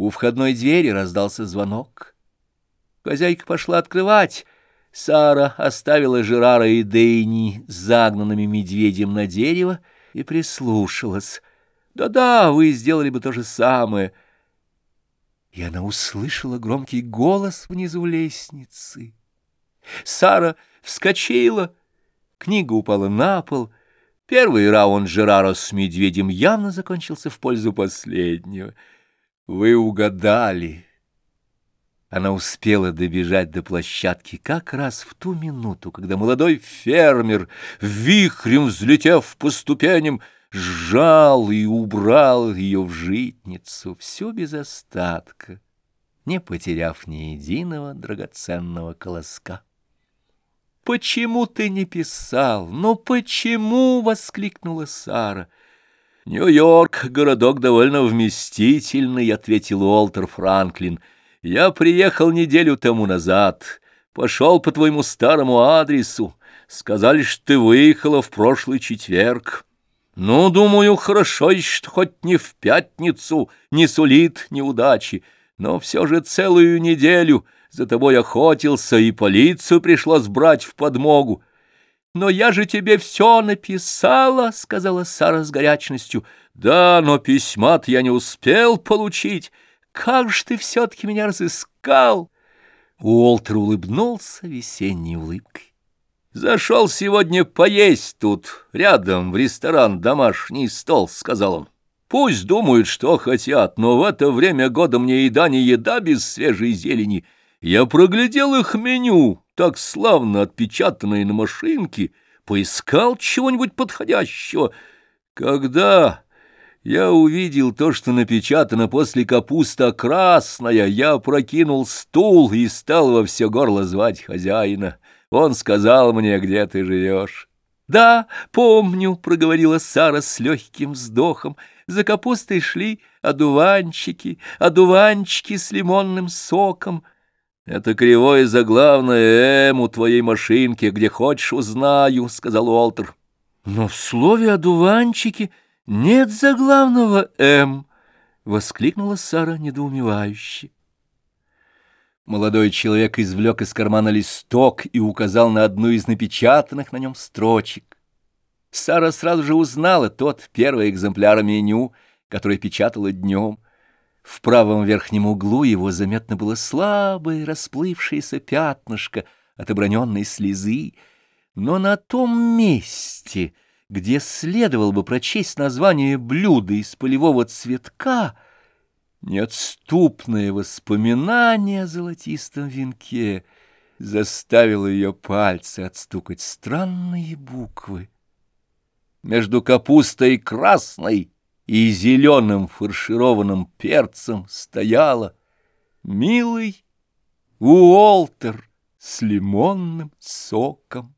У входной двери раздался звонок. Хозяйка пошла открывать. Сара оставила Жерара и Дейни загнанными медведем на дерево и прислушалась. «Да-да, вы сделали бы то же самое». И она услышала громкий голос внизу лестницы. Сара вскочила, книга упала на пол. Первый раунд Жерара с медведем явно закончился в пользу последнего. Вы угадали. Она успела добежать до площадки как раз в ту минуту, когда молодой фермер, вихрем взлетев по ступеням, сжал и убрал ее в житницу, все без остатка, не потеряв ни единого драгоценного колоска. «Почему ты не писал? Ну почему?» — воскликнула Сара. «Нью-Йорк — городок довольно вместительный», — ответил Уолтер Франклин. «Я приехал неделю тому назад, пошел по твоему старому адресу. Сказали, что ты выехала в прошлый четверг». Ну, думаю, хорошо что хоть не в пятницу, не сулит неудачи, но все же целую неделю за тобой охотился, и полицию пришлось брать в подмогу. «Но я же тебе все написала», — сказала Сара с горячностью. «Да, но письма я не успел получить. Как же ты все-таки меня разыскал?» Уолтер улыбнулся весенней улыбкой. «Зашел сегодня поесть тут, рядом, в ресторан «Домашний стол», — сказал он. «Пусть думают, что хотят, но в это время года мне еда не еда без свежей зелени. Я проглядел их меню, так славно отпечатанное на машинке, поискал чего-нибудь подходящего. Когда я увидел то, что напечатано после капуста красная, я прокинул стул и стал во все горло звать хозяина». Он сказал мне, где ты живешь. «Да, помню», — проговорила Сара с легким вздохом. «За капустой шли одуванчики, одуванчики с лимонным соком». «Это кривое заглавное «М» у твоей машинки, где хочешь узнаю», — сказал Уолтер. «Но в слове «одуванчики» нет заглавного «М», — воскликнула Сара недоумевающе. Молодой человек извлек из кармана листок и указал на одну из напечатанных на нем строчек. Сара сразу же узнала тот первый экземпляр меню, который печатала днем. В правом верхнем углу его заметно было слабое расплывшееся пятнышко от оброненной слезы, но на том месте, где следовало бы прочесть название блюда из полевого цветка — Неотступное воспоминание о золотистом венке заставило ее пальцы отстукать странные буквы. Между капустой красной и зеленым фаршированным перцем стояла милый Уолтер с лимонным соком.